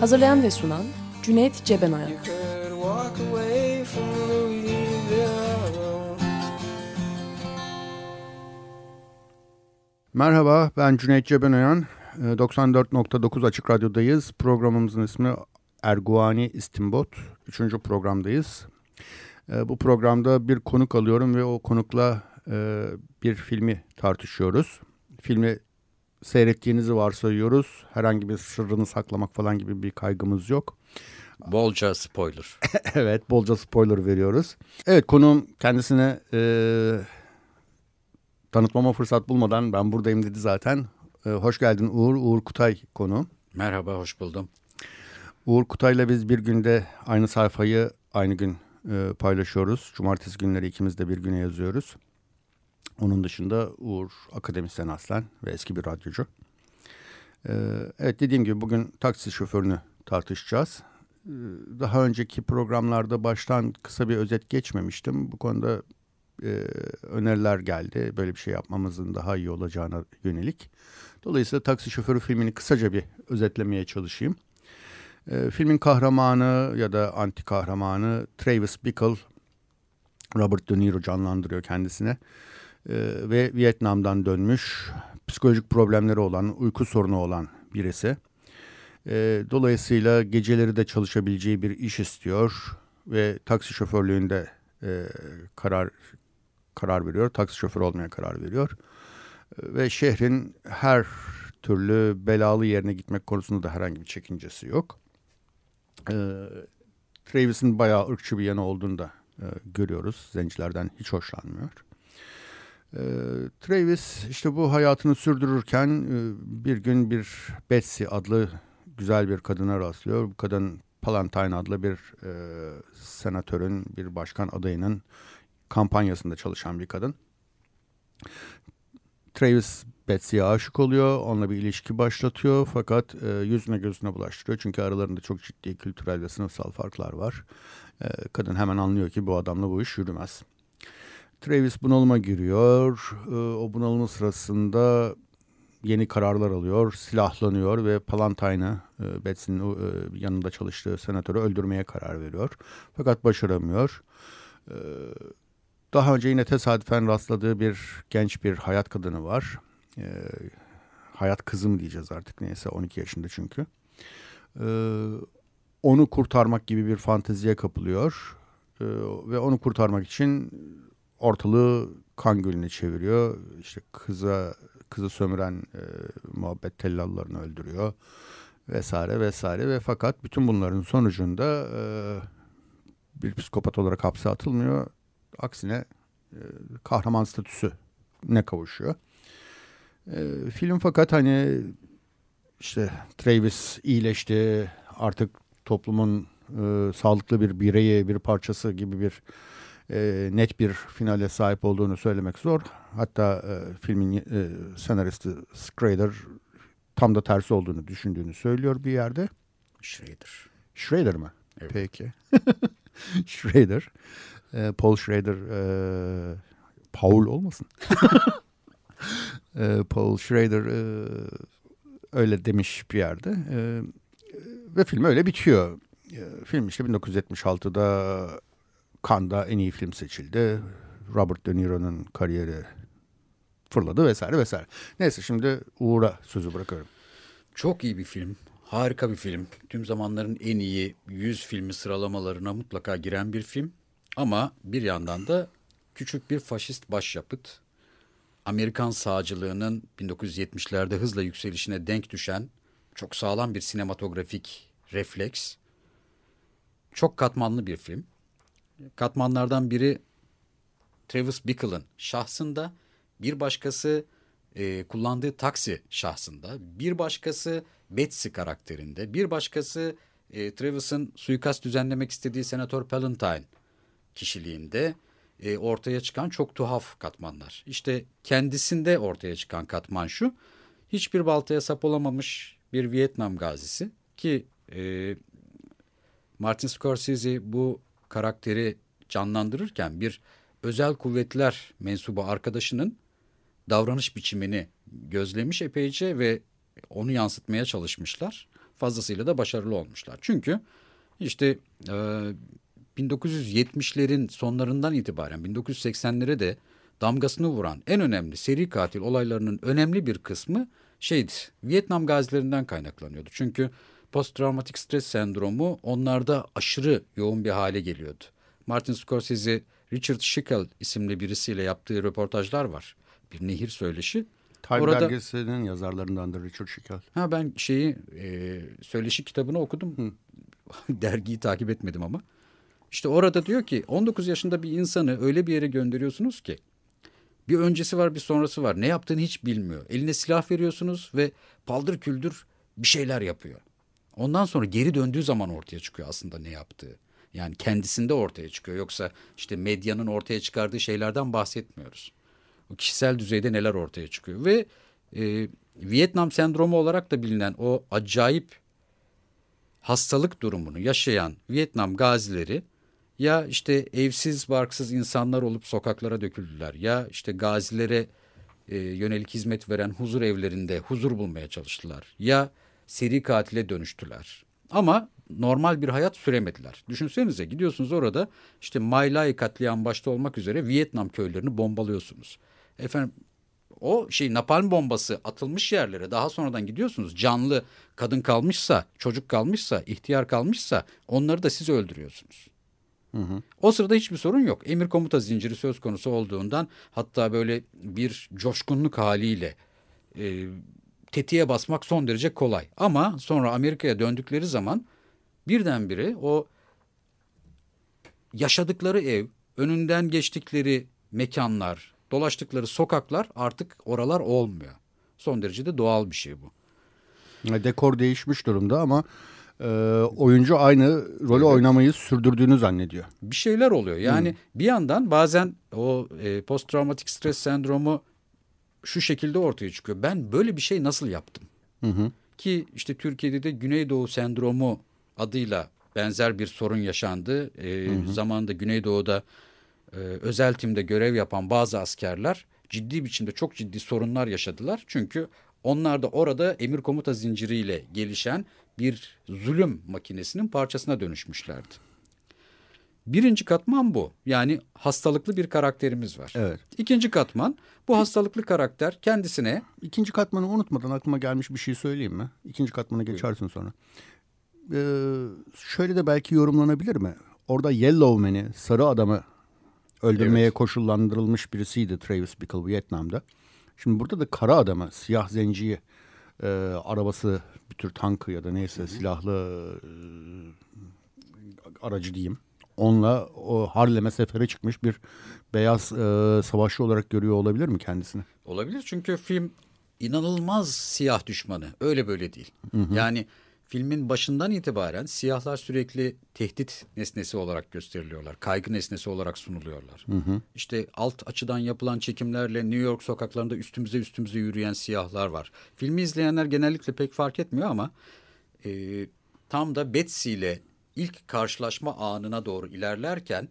Hazırlayan ve sunan Cüneyt Cebenayak. Merhaba ben Cüneyt Cebenayan. 94.9 ee, Açık Radyo'dayız. Programımızın ismi Erguani İstimbot. Üçüncü programdayız. Ee, bu programda bir konuk alıyorum ve o konukla e, bir filmi tartışıyoruz. Filmi seyrettiğinizi varsayıyoruz. Herhangi bir sırrını saklamak falan gibi bir kaygımız yok. Bolca spoiler. evet bolca spoiler veriyoruz. Evet konuğum kendisine e, tanıtmama fırsat bulmadan ben buradayım dedi zaten. E, hoş geldin Uğur. Uğur Kutay konu. Merhaba hoş buldum. Uğur Kutay'la biz bir günde aynı sayfayı aynı gün e, paylaşıyoruz. Cumartesi günleri ikimiz de bir güne yazıyoruz. Onun dışında Uğur akademisyen aslen ve eski bir radyocu. Ee, evet dediğim gibi bugün taksi şoförünü tartışacağız. Ee, daha önceki programlarda baştan kısa bir özet geçmemiştim. Bu konuda e, öneriler geldi. Böyle bir şey yapmamızın daha iyi olacağına yönelik. Dolayısıyla Taksi Şoförü filmini kısaca bir özetlemeye çalışayım. E, filmin kahramanı ya da anti kahramanı Travis Bickle, Robert De Niro canlandırıyor kendisine. E, ve Vietnam'dan dönmüş, psikolojik problemleri olan, uyku sorunu olan birisi. E, dolayısıyla geceleri de çalışabileceği bir iş istiyor ve taksi şoförlüğünde e, karar karar veriyor. Taksi şoförü olmaya karar veriyor. E, ve şehrin her türlü belalı yerine gitmek konusunda da herhangi bir çekincesi yok. E, Travis'in bayağı ırkçı bir yanı olduğunu da e, görüyoruz. Zencilerden hiç hoşlanmıyor. E, Travis işte bu hayatını sürdürürken e, bir gün bir Betsy adlı güzel bir kadına rastlıyor. Bu kadın Palantine adlı bir e, senatörün, bir başkan adayının kampanyasında çalışan bir kadın. Travis Betsy'ye aşık oluyor. Onunla bir ilişki başlatıyor. Fakat e, yüzüne gözüne bulaştırıyor. Çünkü aralarında çok ciddi kültürel ve sınıfsal farklar var. E, kadın hemen anlıyor ki bu adamla bu iş yürümez. Travis bunalıma giriyor. E, o bunalımı sırasında yeni kararlar alıyor, silahlanıyor ve Palantine'ı e, Betsy'nin e, yanında çalıştığı senatörü öldürmeye karar veriyor. Fakat başaramıyor. E, daha önce yine tesadüfen rastladığı bir genç bir hayat kadını var. E, hayat kızım diyeceğiz artık neyse 12 yaşında çünkü. Onu kurtarmak gibi bir fanteziye kapılıyor. Ve onu kurtarmak için ortalığı kan gölüne çeviriyor. İşte kıza kızı sömüren e, muhabbet tellallarını öldürüyor vesaire vesaire ve fakat bütün bunların sonucunda e, bir psikopat olarak hapse atılmıyor. Aksine e, kahraman statüsü ne kavuşuyor. E, film fakat hani işte Travis iyileşti artık toplumun e, sağlıklı bir bireyi bir parçası gibi bir e, net bir finale sahip olduğunu söylemek zor. Hatta e, filmin e, senaristi Schrader tam da tersi olduğunu düşündüğünü söylüyor bir yerde. Schrader. Schrader mı? Evet. Peki. Schrader. E, Paul Schrader e, Paul olmasın. e, Paul Schrader e, öyle demiş bir yerde. E, ve film öyle bitiyor. E, film işte 1976'da Cannes'da en iyi film seçildi. Robert De Niro'nun kariyeri fırladı vesaire vesaire. Neyse şimdi Uğur'a sözü bırakıyorum. Çok iyi bir film. Harika bir film. Tüm zamanların en iyi 100 filmi sıralamalarına mutlaka giren bir film. Ama bir yandan da küçük bir faşist başyapıt. Amerikan sağcılığının 1970'lerde hızla yükselişine denk düşen çok sağlam bir sinematografik refleks. Çok katmanlı bir film katmanlardan biri Travis Bickle'ın şahsında bir başkası e, kullandığı taksi şahsında, bir başkası Betsy karakterinde, bir başkası e, Travis'ın suikast düzenlemek istediği Senatör Palantine kişiliğinde e, ortaya çıkan çok tuhaf katmanlar. İşte kendisinde ortaya çıkan katman şu, hiçbir baltaya sap olamamış bir Vietnam gazisi ki e, Martin Scorsese bu karakteri canlandırırken bir özel kuvvetler mensubu arkadaşının davranış biçimini gözlemiş epeyce ve onu yansıtmaya çalışmışlar. Fazlasıyla da başarılı olmuşlar. Çünkü işte e, 1970'lerin sonlarından itibaren 1980'lere de damgasını vuran en önemli seri katil olaylarının önemli bir kısmı şeydi Vietnam gazilerinden kaynaklanıyordu. Çünkü posttraumatik stres sendromu onlarda aşırı yoğun bir hale geliyordu. Martin Scorsese Richard Schickel isimli birisiyle yaptığı röportajlar var. Bir nehir söyleşi. Time Orada, dergisinin yazarlarındandır Richard Schickel. Ha ben şeyi e, söyleşi kitabını okudum. Dergiyi takip etmedim ama. İşte orada diyor ki 19 yaşında bir insanı öyle bir yere gönderiyorsunuz ki bir öncesi var bir sonrası var. Ne yaptığını hiç bilmiyor. Eline silah veriyorsunuz ve paldır küldür bir şeyler yapıyor. Ondan sonra geri döndüğü zaman ortaya çıkıyor aslında ne yaptığı. Yani kendisinde ortaya çıkıyor. Yoksa işte medyanın ortaya çıkardığı şeylerden bahsetmiyoruz. O kişisel düzeyde neler ortaya çıkıyor. Ve e, Vietnam sendromu olarak da bilinen o acayip hastalık durumunu yaşayan Vietnam gazileri ya işte evsiz barksız insanlar olup sokaklara döküldüler ya işte gazilere e, yönelik hizmet veren huzur evlerinde huzur bulmaya çalıştılar ya seri katile dönüştüler. Ama normal bir hayat süremediler. Düşünsenize gidiyorsunuz orada işte My Lai katliam başta olmak üzere Vietnam köylerini bombalıyorsunuz. Efendim o şey napalm bombası atılmış yerlere daha sonradan gidiyorsunuz. Canlı kadın kalmışsa, çocuk kalmışsa, ihtiyar kalmışsa onları da siz öldürüyorsunuz. Hı hı. O sırada hiçbir sorun yok. Emir komuta zinciri söz konusu olduğundan hatta böyle bir coşkunluk haliyle e, tetiğe basmak son derece kolay. Ama sonra Amerika'ya döndükleri zaman birdenbire o yaşadıkları ev, önünden geçtikleri mekanlar, dolaştıkları sokaklar artık oralar olmuyor. Son derece de doğal bir şey bu. Dekor değişmiş durumda ama e, oyuncu aynı rolü evet. oynamayı sürdürdüğünü zannediyor. Bir şeyler oluyor. Yani hmm. bir yandan bazen o e, post travmatik stres sendromu şu şekilde ortaya çıkıyor. Ben böyle bir şey nasıl yaptım? Hı hı. Ki işte Türkiye'de de Güneydoğu sendromu adıyla benzer bir sorun yaşandı. E, hı hı. Zamanında Güneydoğu'da e, özel timde görev yapan bazı askerler ciddi biçimde çok ciddi sorunlar yaşadılar. Çünkü onlar da orada emir komuta zinciriyle gelişen bir zulüm makinesinin parçasına dönüşmüşlerdi. Birinci katman bu. Yani hastalıklı bir karakterimiz var. Evet. İkinci katman bu hastalıklı karakter kendisine... İkinci katmanı unutmadan aklıma gelmiş bir şey söyleyeyim mi? İkinci katmana geçersin sonra. Ee, şöyle de belki yorumlanabilir mi? Orada Yellow Man'i, sarı adamı öldürmeye evet. koşullandırılmış birisiydi Travis Bickle Vietnam'da. Şimdi burada da kara adamı, siyah zenciyi, e, arabası bir tür tankı ya da neyse silahlı e, aracı diyeyim. Onunla o Harlem'e sefere çıkmış bir beyaz e, savaşçı olarak görüyor olabilir mi kendisini? Olabilir çünkü film inanılmaz siyah düşmanı. Öyle böyle değil. Hı hı. Yani filmin başından itibaren siyahlar sürekli tehdit nesnesi olarak gösteriliyorlar. Kaygı nesnesi olarak sunuluyorlar. Hı hı. İşte alt açıdan yapılan çekimlerle New York sokaklarında üstümüze üstümüze yürüyen siyahlar var. Filmi izleyenler genellikle pek fark etmiyor ama e, tam da Betsy ile ilk karşılaşma anına doğru ilerlerken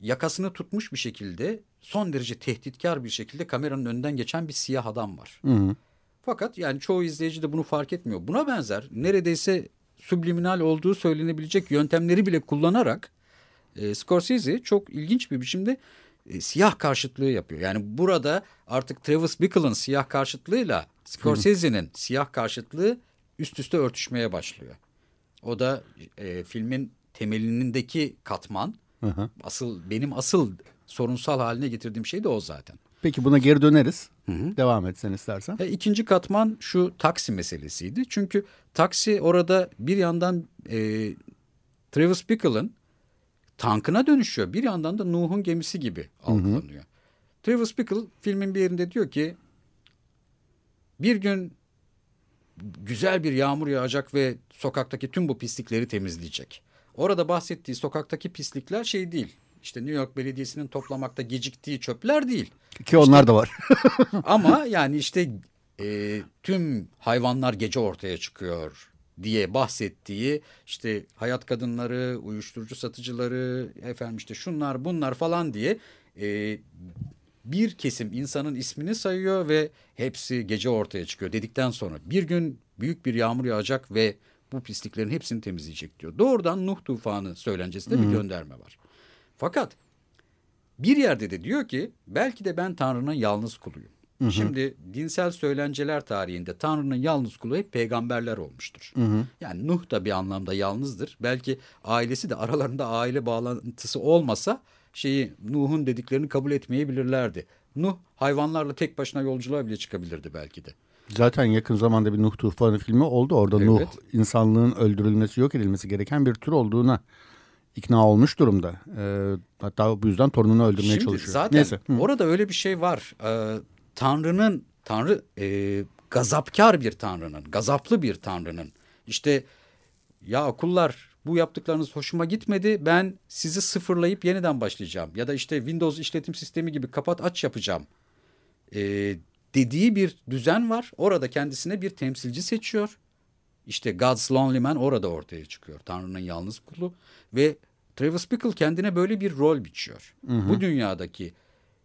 yakasını tutmuş bir şekilde son derece tehditkar bir şekilde kameranın önünden geçen bir siyah adam var. Hı hı. Fakat yani çoğu izleyici de bunu fark etmiyor. Buna benzer neredeyse subliminal olduğu söylenebilecek yöntemleri bile kullanarak e, Scorsese çok ilginç bir biçimde e, siyah karşıtlığı yapıyor. Yani burada artık Travis Bickle'ın siyah karşıtlığıyla Scorsese'nin siyah karşıtlığı üst üste örtüşmeye başlıyor. O da e, filmin temelindeki katman. Hı hı. Asıl benim asıl sorunsal haline getirdiğim şey de o zaten. Peki buna geri döneriz. Hı hı. Devam et sen istersen. E, ikinci katman şu taksi meselesiydi. Çünkü taksi orada bir yandan e, Travis Bickle'ın tankına dönüşüyor. Bir yandan da Nuh'un gemisi gibi algılanıyor. Hı hı. Travis Bickle filmin bir yerinde diyor ki Bir gün güzel bir yağmur yağacak ve sokaktaki tüm bu pislikleri temizleyecek. Orada bahsettiği sokaktaki pislikler şey değil. İşte New York Belediyesi'nin toplamakta geciktiği çöpler değil. Ki onlar işte, da var. ama yani işte e, tüm hayvanlar gece ortaya çıkıyor diye bahsettiği işte hayat kadınları, uyuşturucu satıcıları, efendim işte şunlar bunlar falan diye e, bir kesim insanın ismini sayıyor ve hepsi gece ortaya çıkıyor dedikten sonra bir gün büyük bir yağmur yağacak ve bu pisliklerin hepsini temizleyecek diyor. Doğrudan Nuh tufanı söylencesinde bir gönderme var. Fakat bir yerde de diyor ki belki de ben Tanrı'nın yalnız kuluyum. Hı hı. Şimdi dinsel söylenceler tarihinde Tanrı'nın yalnız kulu hep peygamberler olmuştur. Hı hı. Yani Nuh da bir anlamda yalnızdır. Belki ailesi de aralarında aile bağlantısı olmasa şeyi Nuh'un dediklerini kabul etmeyebilirlerdi. Nuh hayvanlarla tek başına yolculuğa bile çıkabilirdi belki de. Zaten yakın zamanda bir Nuh tufanı filmi oldu. Orada evet. Nuh insanlığın öldürülmesi, yok edilmesi gereken bir tür olduğuna ikna olmuş durumda. Ee, hatta bu yüzden torununu öldürmeye Şimdi, çalışıyor. Zaten Neyse. orada öyle bir şey var. Ee, Tanrı'nın, Tanrı e, gazapkar bir Tanrı'nın, gazaplı bir Tanrı'nın. İşte ya kullar bu yaptıklarınız hoşuma gitmedi. Ben sizi sıfırlayıp yeniden başlayacağım. Ya da işte Windows işletim sistemi gibi kapat aç yapacağım. Ee, dediği bir düzen var. Orada kendisine bir temsilci seçiyor. İşte God's Lonely Man orada ortaya çıkıyor. Tanrı'nın yalnız kulu. Ve Travis Bickle kendine böyle bir rol biçiyor. Hı hı. Bu dünyadaki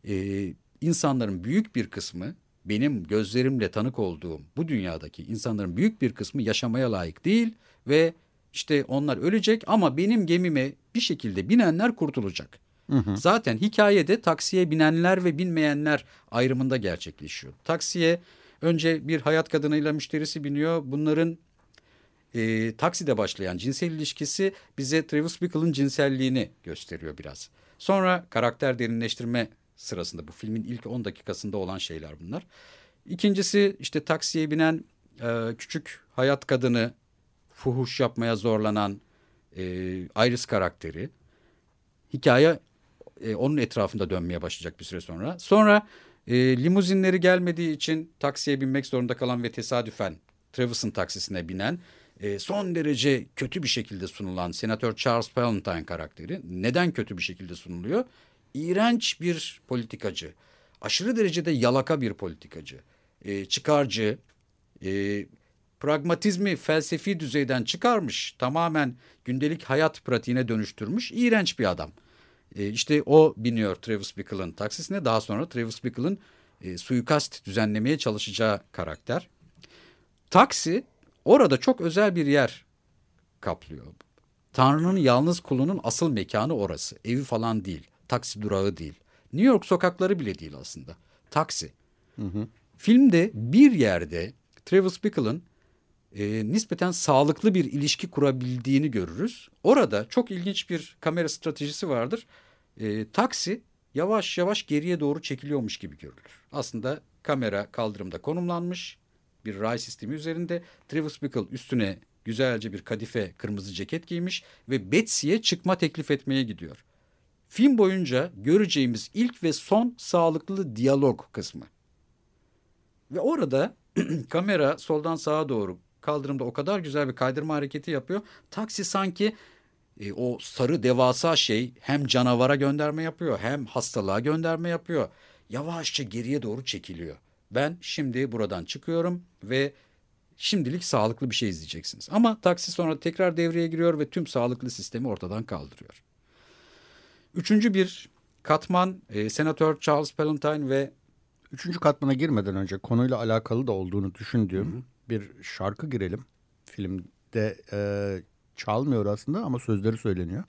e, insanların büyük bir kısmı benim gözlerimle tanık olduğum bu dünyadaki insanların büyük bir kısmı yaşamaya layık değil ve işte onlar ölecek ama benim gemime bir şekilde binenler kurtulacak. Hı hı. Zaten hikayede taksiye binenler ve binmeyenler ayrımında gerçekleşiyor. Taksiye önce bir hayat kadınıyla müşterisi biniyor. Bunların e, takside başlayan cinsel ilişkisi bize Travis Bickle'ın cinselliğini gösteriyor biraz. Sonra karakter derinleştirme sırasında bu filmin ilk 10 dakikasında olan şeyler bunlar. İkincisi işte taksiye binen e, küçük hayat kadını fuhuş yapmaya zorlanan e, Iris karakteri. Hikaye e, onun etrafında dönmeye başlayacak bir süre sonra. Sonra e, limuzinleri gelmediği için taksiye binmek zorunda kalan ve tesadüfen Travis'ın taksisine binen e, son derece kötü bir şekilde sunulan Senatör Charles Palantine karakteri. Neden kötü bir şekilde sunuluyor? İğrenç bir politikacı. Aşırı derecede yalaka bir politikacı. E, çıkarcı, e, pragmatizmi felsefi düzeyden çıkarmış, tamamen gündelik hayat pratiğine dönüştürmüş iğrenç bir adam. E, işte o biniyor Travis Bickle'ın taksisine. Daha sonra Travis Bickle'ın e, suikast düzenlemeye çalışacağı karakter. Taksi orada çok özel bir yer kaplıyor. Tanrı'nın yalnız kulunun asıl mekanı orası. Evi falan değil. Taksi durağı değil. New York sokakları bile değil aslında. Taksi. Hı hı. Filmde bir yerde Travis Bickle'ın e, nispeten sağlıklı bir ilişki kurabildiğini görürüz. Orada çok ilginç bir kamera stratejisi vardır. E, taksi yavaş yavaş geriye doğru çekiliyormuş gibi görülür. Aslında kamera kaldırımda konumlanmış bir ray sistemi üzerinde. Travis Bickle üstüne güzelce bir kadife kırmızı ceket giymiş ve Betsy'ye çıkma teklif etmeye gidiyor. Film boyunca göreceğimiz ilk ve son sağlıklı diyalog kısmı. Ve orada kamera soldan sağa doğru kaldırımda o kadar güzel bir kaydırma hareketi yapıyor. Taksi sanki e, o sarı devasa şey hem canavara gönderme yapıyor hem hastalığa gönderme yapıyor. Yavaşça geriye doğru çekiliyor. Ben şimdi buradan çıkıyorum ve şimdilik sağlıklı bir şey izleyeceksiniz. Ama taksi sonra tekrar devreye giriyor ve tüm sağlıklı sistemi ortadan kaldırıyor. Üçüncü bir katman e, Senatör Charles Palantine ve... Üçüncü katmana girmeden önce konuyla alakalı da olduğunu düşündüğüm... Hı hı bir şarkı girelim. Filmde e, çalmıyor aslında ama sözleri söyleniyor.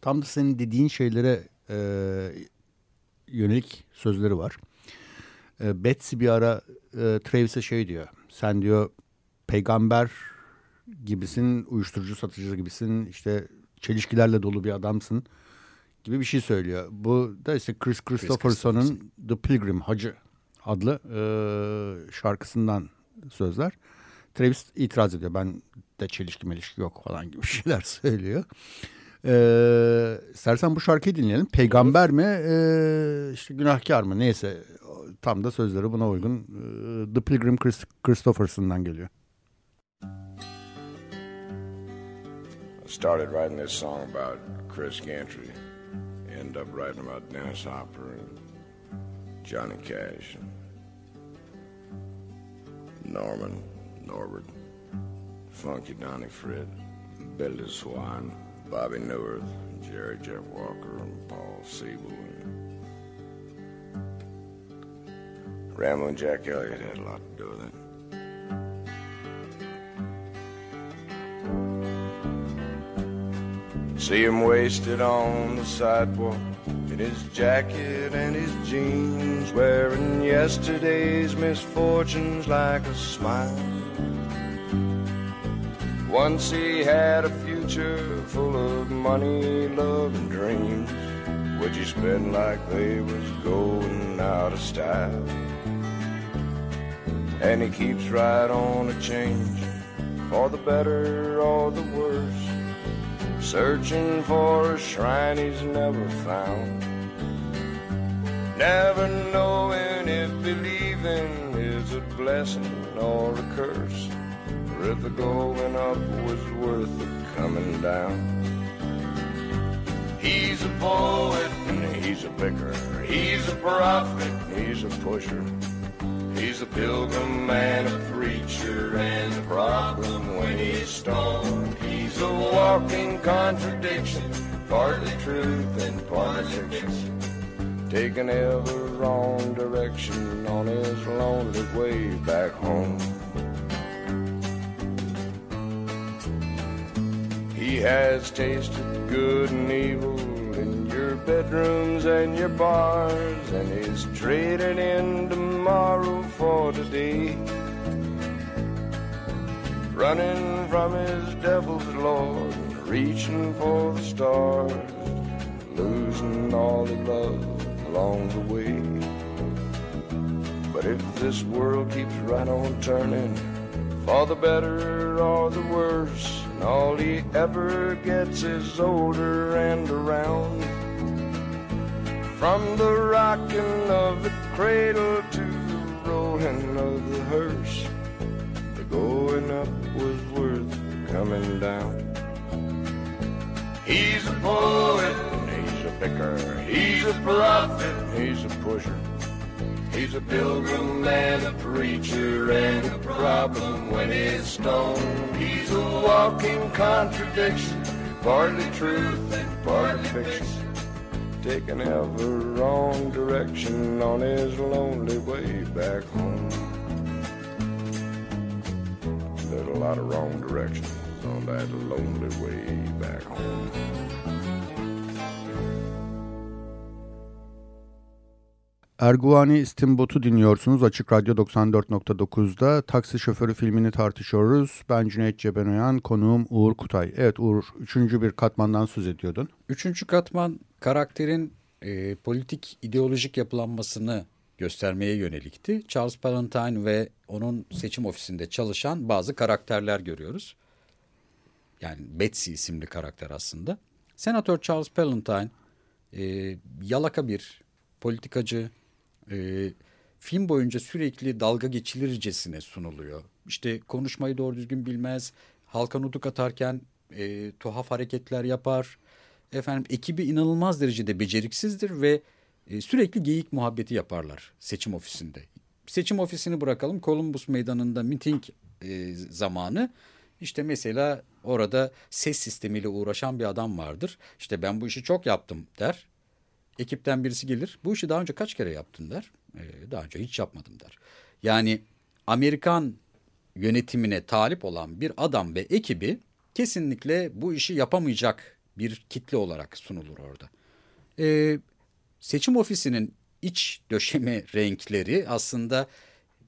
Tam da senin dediğin şeylere e, yönelik sözleri var. E, Betsy bir ara e, Travis'e şey diyor. Sen diyor peygamber gibisin, uyuşturucu satıcı gibisin, işte çelişkilerle dolu bir adamsın gibi bir şey söylüyor. Bu da işte Chris Christopherson'un The Pilgrim Hacı adlı e, şarkısından sözler. Travis itiraz ediyor. Ben de çelişki melişki yok falan gibi şeyler söylüyor. Ee, bu şarkıyı dinleyelim. Peygamber mi, ee, işte günahkar mı neyse tam da sözleri buna uygun. The Pilgrim Christopherson'dan geliyor. I started writing this song about Chris Gantry. Ended up writing about Dennis Hopper and Johnny Cash. Norman, Norbert, Funky Donnie Fred, Billy Swan, Bobby Newirth, Jerry Jeff Walker, and Paul Siebel. And Ramblin' Jack Elliott had a lot to do with it. See him wasted on the sidewalk in his jacket and his jeans, wearing yesterday's misfortunes like a smile. Once he had a future full of money, love, and dreams, which he spent like they was going out of style. And he keeps right on a change, for the better or the worse searching for a shrine he's never found. Never knowing if believing is a blessing or a curse, or if the going up was worth the coming down. He's a poet and he's a picker, he's a prophet, he's a pusher. He's a pilgrim and a preacher and a problem when he's stoned. He's a walking contradiction, partly truth and partly fiction. Taking ever wrong direction on his lonely way back home. He has tasted good and evil in your bedrooms and your bars, and is trading in tomorrow for today. Running from his devil's lord, reaching for the stars, losing all he loved along the way. But if this world keeps right on turning, for the better or the worse, and all he ever gets is older and around. From the rocking of the cradle to the rolling of the hearse, the going up was worth coming down. He's a poet, he's a picker, he's a prophet, he's a pusher. He's a pilgrim and a preacher and a problem when he's stoned. He's a walking contradiction, partly truth and partly fiction. Taking ever wrong direction on his lonely way back home. There's a lot of wrong directions on that lonely way back home. Erguvani İstimbot'u dinliyorsunuz. Açık Radyo 94.9'da Taksi Şoförü filmini tartışıyoruz. Ben Cüneyt Cebenoyan, konuğum Uğur Kutay. Evet Uğur, üçüncü bir katmandan söz ediyordun. Üçüncü katman karakterin e, politik ideolojik yapılanmasını göstermeye yönelikti. Charles Palantine ve onun seçim ofisinde çalışan bazı karakterler görüyoruz. Yani Betsy isimli karakter aslında. Senatör Charles Palantine e, yalaka bir politikacı, e, film boyunca sürekli dalga geçilircesine sunuluyor. İşte konuşmayı doğru düzgün bilmez, halka nutuk atarken e, tuhaf hareketler yapar. Efendim ekibi inanılmaz derecede beceriksizdir ve e, sürekli geyik muhabbeti yaparlar seçim ofisinde. Seçim ofisini bırakalım Columbus Meydanı'nda miting e, zamanı. İşte mesela orada ses sistemiyle uğraşan bir adam vardır. İşte ben bu işi çok yaptım der ekipten birisi gelir. Bu işi daha önce kaç kere yaptın der. Ee, daha önce hiç yapmadım der. Yani Amerikan yönetimine talip olan bir adam ve ekibi kesinlikle bu işi yapamayacak bir kitle olarak sunulur orada. Ee, seçim ofisinin iç döşeme renkleri aslında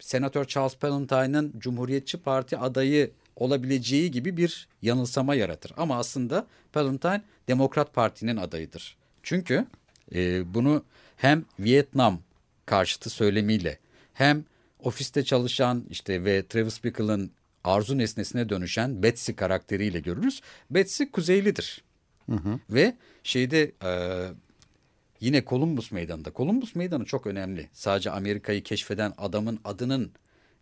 Senatör Charles Pallantine'ın Cumhuriyetçi Parti adayı olabileceği gibi bir yanılsama yaratır. Ama aslında Palantine Demokrat Parti'nin adayıdır. Çünkü e, bunu hem Vietnam karşıtı söylemiyle hem ofiste çalışan işte ve Travis Bickle'ın arzu nesnesine dönüşen Betsy karakteriyle görürüz. Betsy kuzeylidir. Hı hı. Ve şeyde e, yine Columbus Meydanı'nda. Columbus Meydanı çok önemli. Sadece Amerika'yı keşfeden adamın adının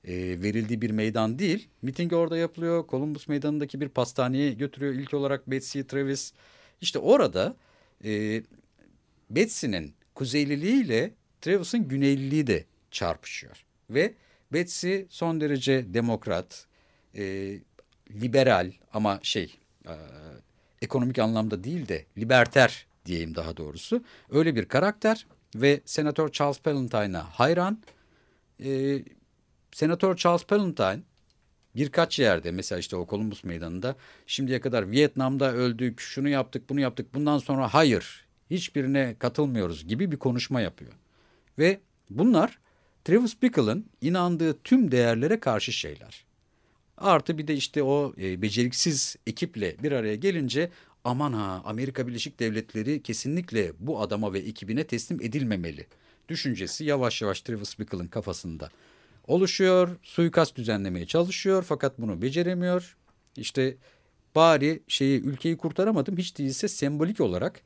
e, verildiği bir meydan değil. Miting orada yapılıyor. Columbus Meydanı'ndaki bir pastaneye götürüyor ilk olarak Betsy Travis. İşte orada e, Betsy'nin kuzeyliliğiyle Travis'in güneyliliği de çarpışıyor. Ve Betsy son derece demokrat, e, liberal ama şey e, ekonomik anlamda değil de liberter diyeyim daha doğrusu. Öyle bir karakter ve Senatör Charles Pallantine'a hayran. E, Senatör Charles Palantine birkaç yerde mesela işte o Columbus Meydanı'nda şimdiye kadar Vietnam'da öldük, şunu yaptık, bunu yaptık. Bundan sonra hayır, hiçbirine katılmıyoruz gibi bir konuşma yapıyor. Ve bunlar Travis Bickle'ın inandığı tüm değerlere karşı şeyler. Artı bir de işte o e, beceriksiz ekiple bir araya gelince aman ha Amerika Birleşik Devletleri kesinlikle bu adama ve ekibine teslim edilmemeli düşüncesi yavaş yavaş Travis Bickle'ın kafasında oluşuyor. Suikast düzenlemeye çalışıyor fakat bunu beceremiyor. İşte bari şeyi ülkeyi kurtaramadım hiç değilse sembolik olarak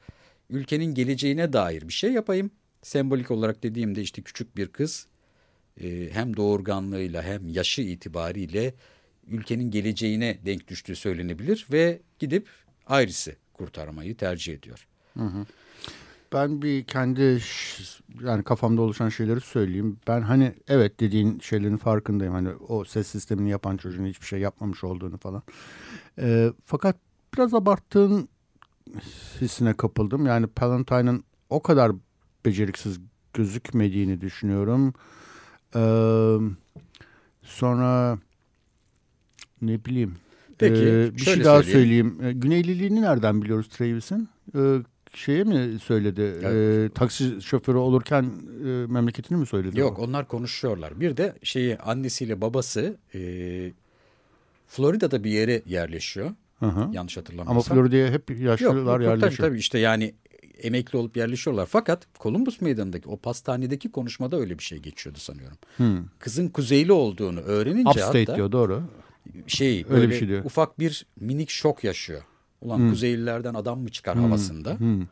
ülkenin geleceğine dair bir şey yapayım. Sembolik olarak dediğimde işte küçük bir kız e, hem doğurganlığıyla hem yaşı itibariyle ülkenin geleceğine denk düştüğü söylenebilir ve gidip Iris'i kurtarmayı tercih ediyor. Hı hı. Ben bir kendi yani kafamda oluşan şeyleri söyleyeyim. Ben hani evet dediğin şeylerin farkındayım. Hani o ses sistemini yapan çocuğun hiçbir şey yapmamış olduğunu falan. E, fakat biraz abarttığın hissine kapıldım. Yani Palatine'ın o kadar beceriksiz gözükmediğini düşünüyorum. Ee, sonra ne bileyim. Peki, ee, bir şey daha söyleyeyim. söyleyeyim. Güneyliliğini nereden biliyoruz Travis'in? Ee, şeye mi söyledi? Evet. E, taksi şoförü olurken e, memleketini mi söyledi? Yok o? onlar konuşuyorlar. Bir de şeyi annesiyle babası e, Florida'da bir yere yerleşiyor. Hı hı. Yanlış hatırlamıyorsam. Ama Florida'ya hep yaşlılar yok, yok, yerleşiyor. Tabii tabii işte yani emekli olup yerleşiyorlar. Fakat Columbus Meydanı'ndaki o pastanedeki konuşmada öyle bir şey geçiyordu sanıyorum. Hmm. Kızın kuzeyli olduğunu öğrenince Upstate hatta diyor doğru. Şey öyle bir şey diyor. ufak bir minik şok yaşıyor. Ulan hmm. Kuzeylilerden adam mı çıkar hmm. havasında. Hmm.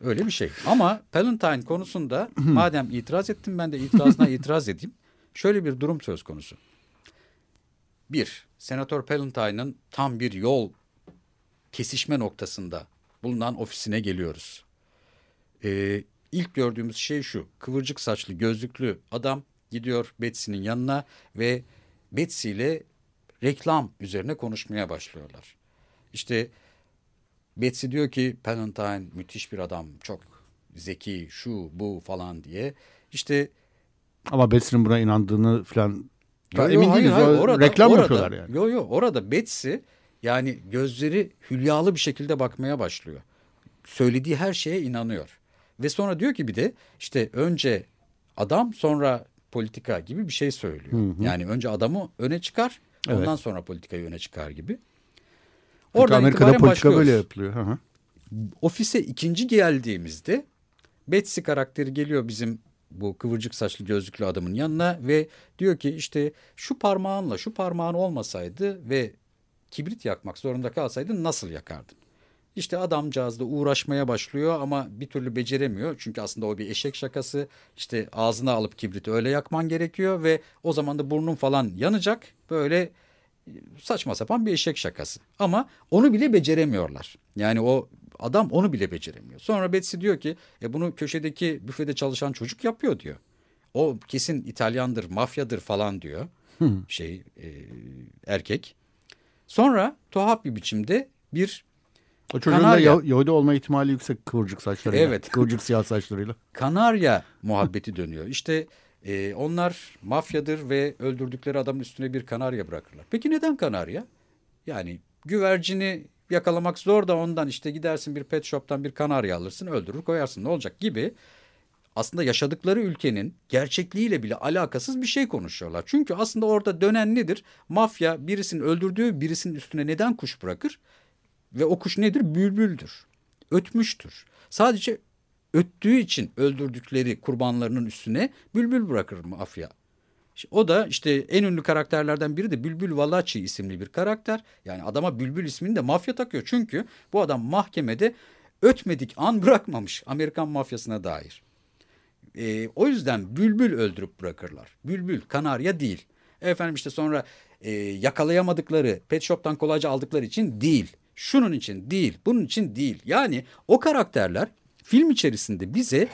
Öyle bir şey. Ama Palantine konusunda madem itiraz ettim ben de itirazına itiraz edeyim. Şöyle bir durum söz konusu. Bir, Senatör Palantine'ın tam bir yol kesişme noktasında bulunan ofisine geliyoruz. Ee, ilk gördüğümüz şey şu. Kıvırcık saçlı, gözlüklü adam gidiyor Betsy'nin yanına ve Betsy ile reklam üzerine konuşmaya başlıyorlar. İşte Betsy diyor ki Palantine müthiş bir adam, çok zeki, şu bu falan diye. İşte ama Betsy'nin buna inandığını falan yo, emin hayır, değiliz. Hayır, orada, reklam orada, yapıyorlar yani. Yok yok orada Betsy yani gözleri hülyalı bir şekilde bakmaya başlıyor. Söylediği her şeye inanıyor. Ve sonra diyor ki bir de işte önce adam sonra politika gibi bir şey söylüyor. Hı hı. Yani önce adamı öne çıkar evet. ondan sonra politikayı öne çıkar gibi. Oradan Amerika'da politika böyle yapılıyor. Hı hı. Ofise ikinci geldiğimizde Betsy karakteri geliyor bizim bu kıvırcık saçlı gözlüklü adamın yanına ve diyor ki işte şu parmağınla şu parmağın olmasaydı ve kibrit yakmak zorunda kalsaydın nasıl yakardın? İşte adamcağız da uğraşmaya başlıyor ama bir türlü beceremiyor. Çünkü aslında o bir eşek şakası. İşte ağzına alıp kibriti öyle yakman gerekiyor ve o zaman da burnun falan yanacak. Böyle saçma sapan bir eşek şakası. Ama onu bile beceremiyorlar. Yani o adam onu bile beceremiyor. Sonra Betsy diyor ki e bunu köşedeki büfede çalışan çocuk yapıyor diyor. O kesin İtalyandır, mafyadır falan diyor. Hı. Şey e, erkek. Sonra tuhaf bir biçimde bir o çocuğun Kanarya. da Yahudi olma ihtimali yüksek kıvırcık saçlarıyla. Evet. Kıvırcık siyah saçlarıyla. Kanarya muhabbeti dönüyor. İşte e, onlar mafyadır ve öldürdükleri adamın üstüne bir kanarya bırakırlar. Peki neden kanarya? Yani güvercini yakalamak zor da ondan işte gidersin bir pet shop'tan bir kanarya alırsın öldürür koyarsın ne olacak gibi aslında yaşadıkları ülkenin gerçekliğiyle bile alakasız bir şey konuşuyorlar. Çünkü aslında orada dönen nedir? Mafya birisinin öldürdüğü birisinin üstüne neden kuş bırakır? Ve o kuş nedir? Bülbüldür. Ötmüştür. Sadece öttüğü için öldürdükleri kurbanlarının üstüne bülbül bırakır mafya. O da işte en ünlü karakterlerden biri de Bülbül Valaçi isimli bir karakter. Yani adama Bülbül ismini de mafya takıyor. Çünkü bu adam mahkemede ötmedik an bırakmamış Amerikan mafyasına dair. E, o yüzden bülbül öldürüp bırakırlar. Bülbül, kanarya değil. Efendim işte sonra e, yakalayamadıkları, pet shop'tan kolayca aldıkları için değil. Şunun için değil, bunun için değil. Yani o karakterler film içerisinde bize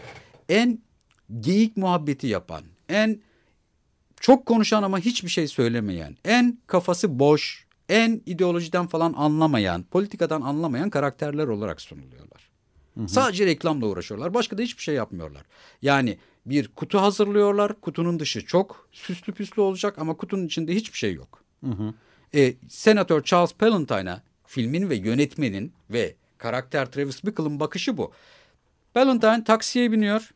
en geyik muhabbeti yapan, en çok konuşan ama hiçbir şey söylemeyen, en kafası boş, en ideolojiden falan anlamayan, politikadan anlamayan karakterler olarak sunuluyorlar. Hı hı. Sadece reklamla uğraşıyorlar. Başka da hiçbir şey yapmıyorlar. Yani bir kutu hazırlıyorlar. Kutunun dışı çok süslü püslü olacak ama kutunun içinde hiçbir şey yok. Hı hı. E, Senatör Charles Pallantine'a filmin ve yönetmenin ve karakter Travis Bickle'ın bakışı bu. Palantine taksiye biniyor.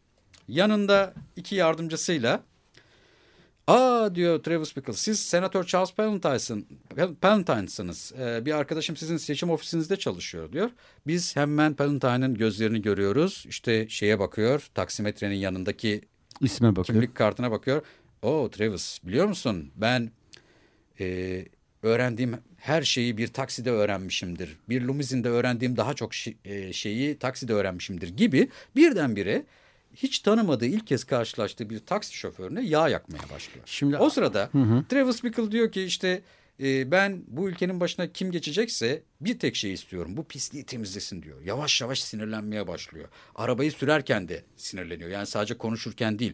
Yanında iki yardımcısıyla Aa diyor Travis Bickle siz Senatör Charles Pallantine'sınız. Ee, bir arkadaşım sizin seçim ofisinizde çalışıyor diyor. Biz hemen Pallantine'ın gözlerini görüyoruz. İşte şeye bakıyor taksimetrenin yanındaki isme bakıyor. Kimlik kartına bakıyor. O Travis biliyor musun ben e, öğrendiğim her şeyi bir takside öğrenmişimdir. Bir limuzinde öğrendiğim daha çok e, şeyi takside öğrenmişimdir gibi birdenbire hiç tanımadığı ilk kez karşılaştığı bir taksi şoförüne yağ yakmaya başlıyor. Şimdi o sırada hı hı. Travis Bickle diyor ki işte e, ben bu ülkenin başına kim geçecekse bir tek şey istiyorum. Bu pisliği temizlesin diyor. Yavaş yavaş sinirlenmeye başlıyor. Arabayı sürerken de sinirleniyor. Yani sadece konuşurken değil.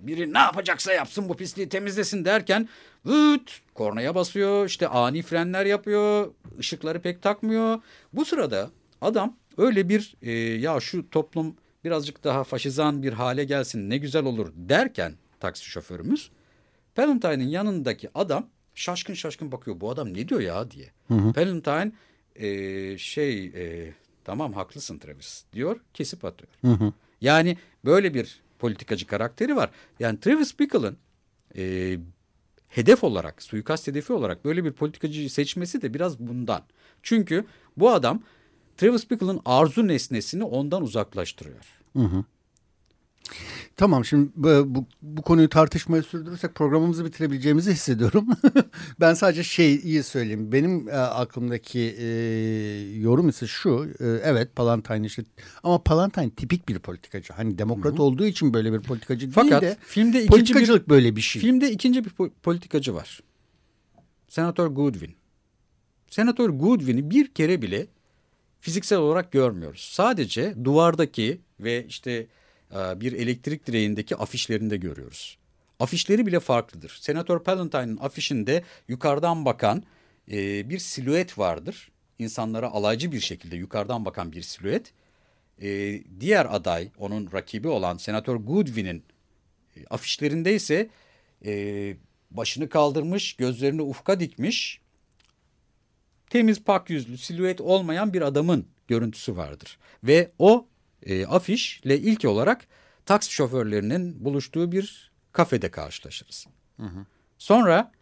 Biri ne yapacaksa yapsın bu pisliği temizlesin derken vıt kornaya basıyor. işte ani frenler yapıyor. ışıkları pek takmıyor. Bu sırada adam öyle bir e, ya şu toplum birazcık daha faşizan bir hale gelsin ne güzel olur derken taksi şoförümüz Pallantine'in yanındaki adam şaşkın şaşkın bakıyor bu adam ne diyor ya diye. Hı hı. Palantine e, şey e, tamam haklısın Travis diyor kesip atıyor. Hı hı. Yani böyle bir politikacı karakteri var. Yani Travis Bickle'ın e, hedef olarak suikast hedefi olarak böyle bir politikacıyı seçmesi de biraz bundan. Çünkü bu adam Travis Bickle'ın arzu nesnesini ondan uzaklaştırıyor. Hı hı. Tamam şimdi bu, bu, bu konuyu tartışmaya sürdürürsek programımızı bitirebileceğimizi hissediyorum. ben sadece şey iyi söyleyeyim. Benim e, aklımdaki e, yorum ise şu. E, evet Palantine işte ama Palantine tipik bir politikacı. Hani demokrat Hı -hı. olduğu için böyle bir politikacı Fakat değil de filmde ikinci politikacılık bir, böyle bir şey. Filmde ikinci bir politikacı var. Senatör Goodwin. Senatör Goodwin'i bir kere bile fiziksel olarak görmüyoruz. Sadece duvardaki ve işte e, bir elektrik direğindeki afişlerinde görüyoruz. Afişleri bile farklıdır. Senatör Pallantine'ın afişinde yukarıdan bakan e, bir silüet vardır. İnsanlara alaycı bir şekilde yukarıdan bakan bir silüet. E, diğer aday, onun rakibi olan Senatör Goodwin'in afişlerinde ise başını kaldırmış, gözlerini ufka dikmiş, temiz pak yüzlü, silüet olmayan bir adamın görüntüsü vardır. Ve o e, afişle ilk olarak taksi şoförlerinin buluştuğu bir kafede karşılaşırız. Hı hı. Sonra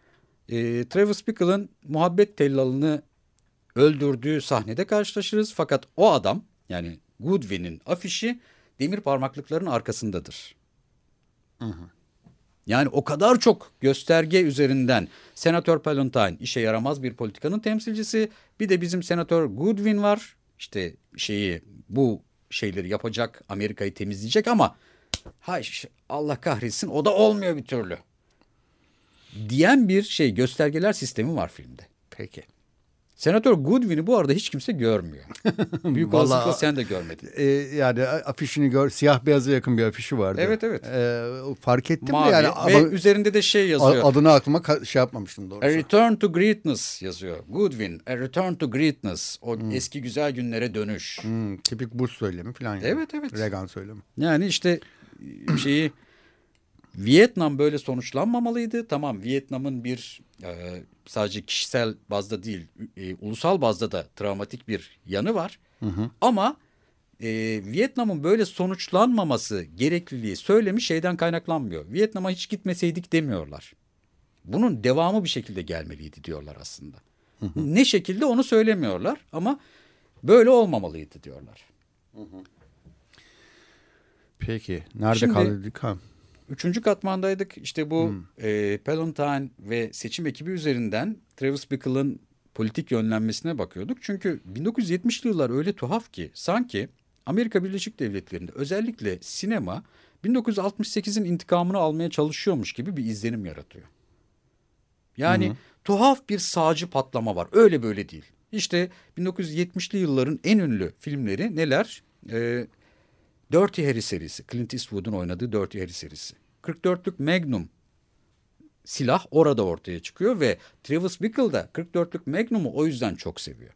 e, Travis Bickle'ın muhabbet tellalını öldürdüğü sahnede karşılaşırız. Fakat o adam yani Goodwin'in afişi demir parmaklıkların arkasındadır. Hı hı. Yani o kadar çok gösterge üzerinden Senatör Palantine işe yaramaz bir politikanın temsilcisi. Bir de bizim Senatör Goodwin var. İşte şeyi bu şeyleri yapacak, Amerika'yı temizleyecek ama hay Allah kahretsin o da olmuyor bir türlü. Diyen bir şey göstergeler sistemi var filmde. Peki. Senatör Goodwin'i bu arada hiç kimse görmüyor. Büyük olasılıkla sen de görmedin. E, yani afişini gör, siyah beyaza yakın bir afişi vardı. Evet evet. E, fark ettim Mavi. yani. Ve ama, üzerinde de şey yazıyor. Adını aklıma şey yapmamıştım doğrusu. A return to greatness yazıyor. Goodwin, a return to greatness. O hmm. eski güzel günlere dönüş. Hmm, tipik Bush söylemi falan. Yani. Evet evet. Reagan söylemi. Yani işte şeyi Vietnam böyle sonuçlanmamalıydı. Tamam Vietnam'ın bir e, sadece kişisel bazda değil e, ulusal bazda da travmatik bir yanı var. Hı hı. Ama e, Vietnam'ın böyle sonuçlanmaması gerekliliği söylemi şeyden kaynaklanmıyor. Vietnam'a hiç gitmeseydik demiyorlar. Bunun devamı bir şekilde gelmeliydi diyorlar aslında. Hı hı. Ne şekilde onu söylemiyorlar ama böyle olmamalıydı diyorlar. Hı hı. Peki nerede Şimdi, kaldık? Ha? Üçüncü katmandaydık. İşte bu hmm. e, Palantine ve seçim ekibi üzerinden Travis Bickle'ın politik yönlenmesine bakıyorduk. Çünkü 1970'li yıllar öyle tuhaf ki sanki Amerika Birleşik Devletleri'nde özellikle sinema 1968'in intikamını almaya çalışıyormuş gibi bir izlenim yaratıyor. Yani hı hı. tuhaf bir sağcı patlama var. Öyle böyle değil. İşte 1970'li yılların en ünlü filmleri neler? Ee, Dirty Harry serisi. Clint Eastwood'un oynadığı Dirty Harry serisi. 44'lük Magnum silah orada ortaya çıkıyor ve Travis Bickle da 44'lük Magnum'u o yüzden çok seviyor.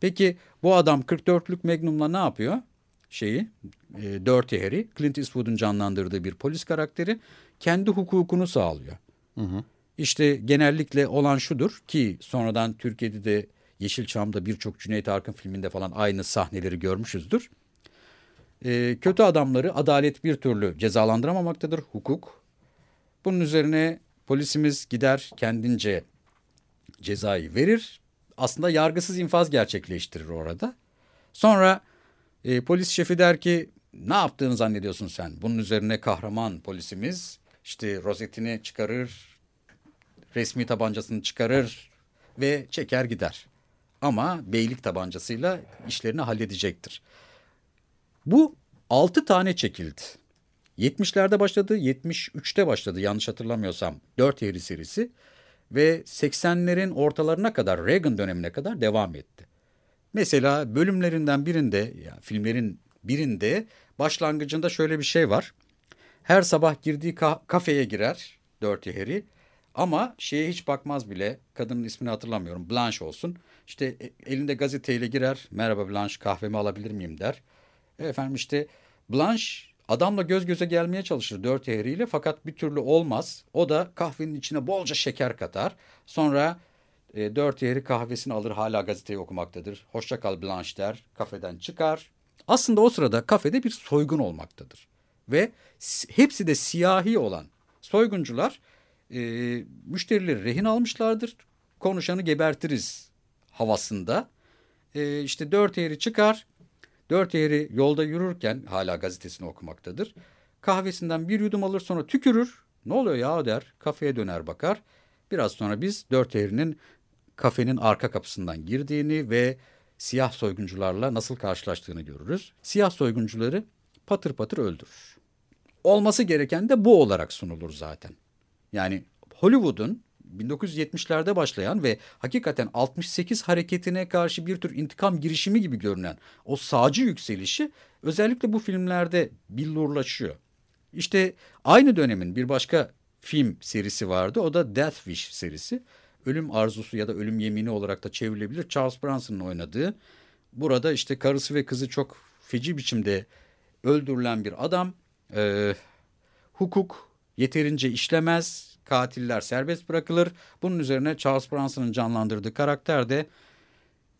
Peki bu adam 44'lük Magnum'la ne yapıyor? Şeyi, e, Dirty Harry, Clint Eastwood'un canlandırdığı bir polis karakteri kendi hukukunu sağlıyor. Hı hı. İşte genellikle olan şudur ki sonradan Türkiye'de de Yeşilçam'da birçok Cüneyt Arkın filminde falan aynı sahneleri görmüşüzdür. E, kötü adamları adalet bir türlü cezalandıramamaktadır, hukuk. Bunun üzerine polisimiz gider kendince cezayı verir. Aslında yargısız infaz gerçekleştirir orada. Sonra e, polis şefi der ki ne yaptığını zannediyorsun sen? Bunun üzerine kahraman polisimiz işte rozetini çıkarır, resmi tabancasını çıkarır ve çeker gider. Ama beylik tabancasıyla işlerini halledecektir. Bu altı tane çekildi. 70'lerde başladı, 73'te başladı yanlış hatırlamıyorsam. Dört Yeri serisi ve 80'lerin ortalarına kadar Reagan dönemine kadar devam etti. Mesela bölümlerinden birinde, yani filmlerin birinde başlangıcında şöyle bir şey var. Her sabah girdiği ka kafeye girer Dirty Harry ama şeye hiç bakmaz bile. Kadının ismini hatırlamıyorum. Blanche olsun. İşte e, elinde gazeteyle girer. Merhaba Blanche kahvemi alabilir miyim der. Efendim işte Blanche adamla göz göze gelmeye çalışır dört eğriyle fakat bir türlü olmaz. O da kahvenin içine bolca şeker katar. Sonra e, dört eğri kahvesini alır hala gazeteyi okumaktadır. Hoşça kal Blanche der. Kafeden çıkar. Aslında o sırada kafede bir soygun olmaktadır. Ve hepsi de siyahi olan soyguncular e, müşterileri rehin almışlardır. Konuşanı gebertiriz havasında. E, işte dört eğri çıkar Dört eğri yolda yürürken hala gazetesini okumaktadır. Kahvesinden bir yudum alır sonra tükürür. Ne oluyor ya der. Kafeye döner bakar. Biraz sonra biz dört eğrinin kafenin arka kapısından girdiğini ve siyah soyguncularla nasıl karşılaştığını görürüz. Siyah soyguncuları patır patır öldürür. Olması gereken de bu olarak sunulur zaten. Yani Hollywood'un 1970'lerde başlayan ve hakikaten 68 hareketine karşı bir tür intikam girişimi gibi görünen o sağcı yükselişi özellikle bu filmlerde billurlaşıyor. İşte aynı dönemin bir başka film serisi vardı. O da Death Wish serisi. Ölüm arzusu ya da ölüm yemini olarak da çevrilebilir. Charles Bronson'ın oynadığı. Burada işte karısı ve kızı çok feci biçimde öldürülen bir adam. Ee, hukuk yeterince işlemez katiller serbest bırakılır. Bunun üzerine Charles Bronson'ın canlandırdığı karakter de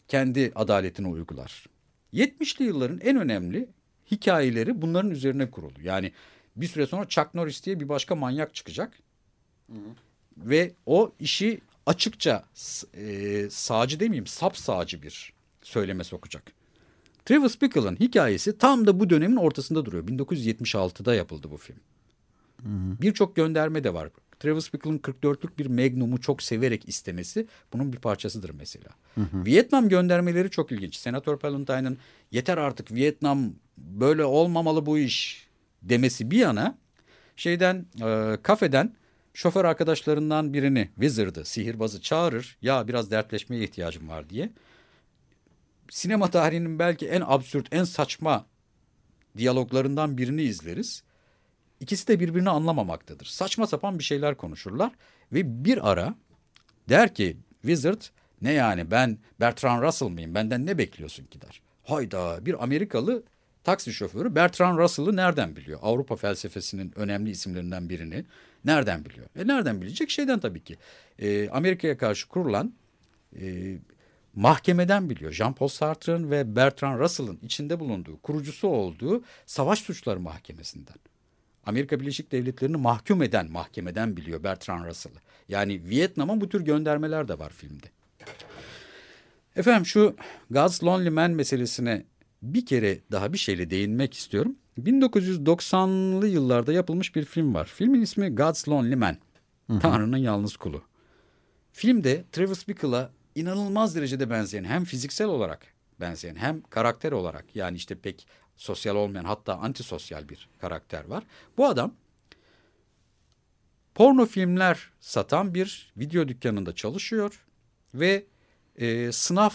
kendi adaletini uygular. 70'li yılların en önemli hikayeleri bunların üzerine kurulu. Yani bir süre sonra Chuck Norris diye bir başka manyak çıkacak. Hı. Ve o işi açıkça e, sağcı demeyeyim sap sağcı bir söyleme sokacak. Travis Bickle'ın hikayesi tam da bu dönemin ortasında duruyor. 1976'da yapıldı bu film. Birçok gönderme de var. Travis Bickle'ın 44'lük bir Magnum'u çok severek istemesi bunun bir parçasıdır mesela. Hı hı. Vietnam göndermeleri çok ilginç. Senatör Palentine'ın yeter artık Vietnam böyle olmamalı bu iş demesi bir yana şeyden e, kafeden şoför arkadaşlarından birini Wizard'ı sihirbazı çağırır ya biraz dertleşmeye ihtiyacım var diye. Sinema tarihinin belki en absürt en saçma diyaloglarından birini izleriz. İkisi de birbirini anlamamaktadır. Saçma sapan bir şeyler konuşurlar ve bir ara der ki Wizard ne yani ben Bertrand Russell mıyım benden ne bekliyorsun ki der. Hayda bir Amerikalı taksi şoförü Bertrand Russell'ı nereden biliyor? Avrupa felsefesinin önemli isimlerinden birini nereden biliyor? E nereden bilecek? Şeyden tabii ki. E, Amerika'ya karşı kurulan e, mahkemeden biliyor. Jean-Paul Sartre'ın ve Bertrand Russell'ın içinde bulunduğu, kurucusu olduğu savaş suçları mahkemesinden. Amerika Birleşik Devletleri'ni mahkum eden mahkemeden biliyor Bertrand Russell'ı. Yani Vietnam'a bu tür göndermeler de var filmde. Efendim şu God's Lonely Man meselesine bir kere daha bir şeyle değinmek istiyorum. 1990'lı yıllarda yapılmış bir film var. Filmin ismi God's Lonely Man. Hı hı. Tanrı'nın yalnız kulu. Filmde Travis Bickle'a inanılmaz derecede benzeyen hem fiziksel olarak benzeyen hem karakter olarak yani işte pek sosyal olmayan hatta antisosyal bir karakter var. Bu adam porno filmler satan bir video dükkanında çalışıyor ve e, sınav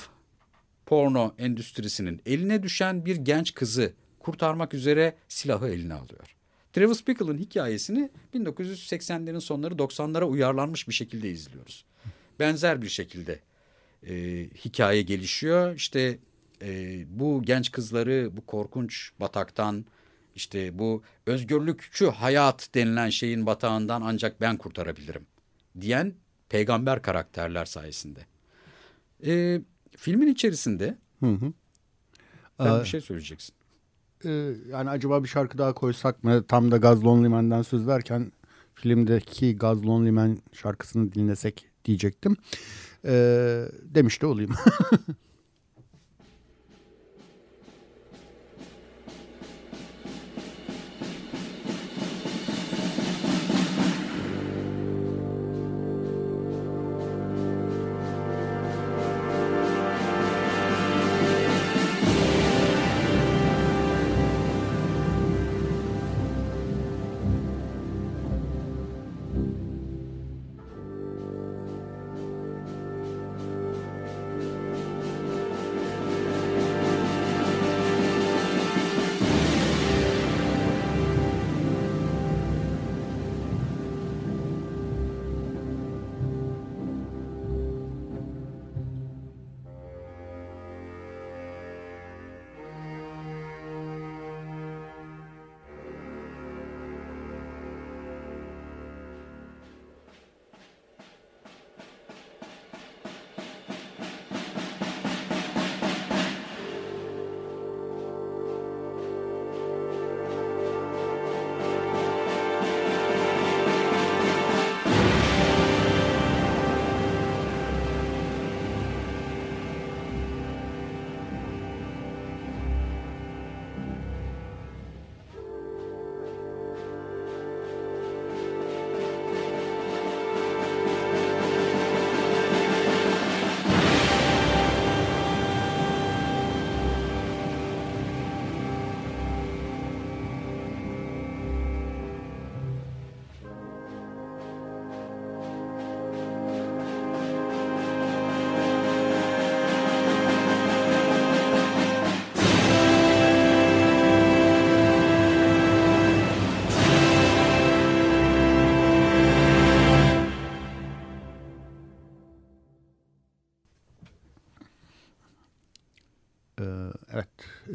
porno endüstrisinin eline düşen bir genç kızı kurtarmak üzere silahı eline alıyor. Travis Bickle'ın hikayesini 1980'lerin sonları 90'lara uyarlanmış bir şekilde izliyoruz. Benzer bir şekilde e, hikaye gelişiyor. İşte e, bu genç kızları bu korkunç bataktan işte bu özgürlükçü hayat denilen şeyin batağından ancak ben kurtarabilirim diyen peygamber karakterler sayesinde. E, filmin içerisinde hı hı. Ben bir şey söyleyeceksin. E, yani acaba bir şarkı daha koysak mı? Tam da Gaz Lonely Man'den söz verken filmdeki Gaz Lonely Man şarkısını dinlesek diyecektim. E, demiş de olayım.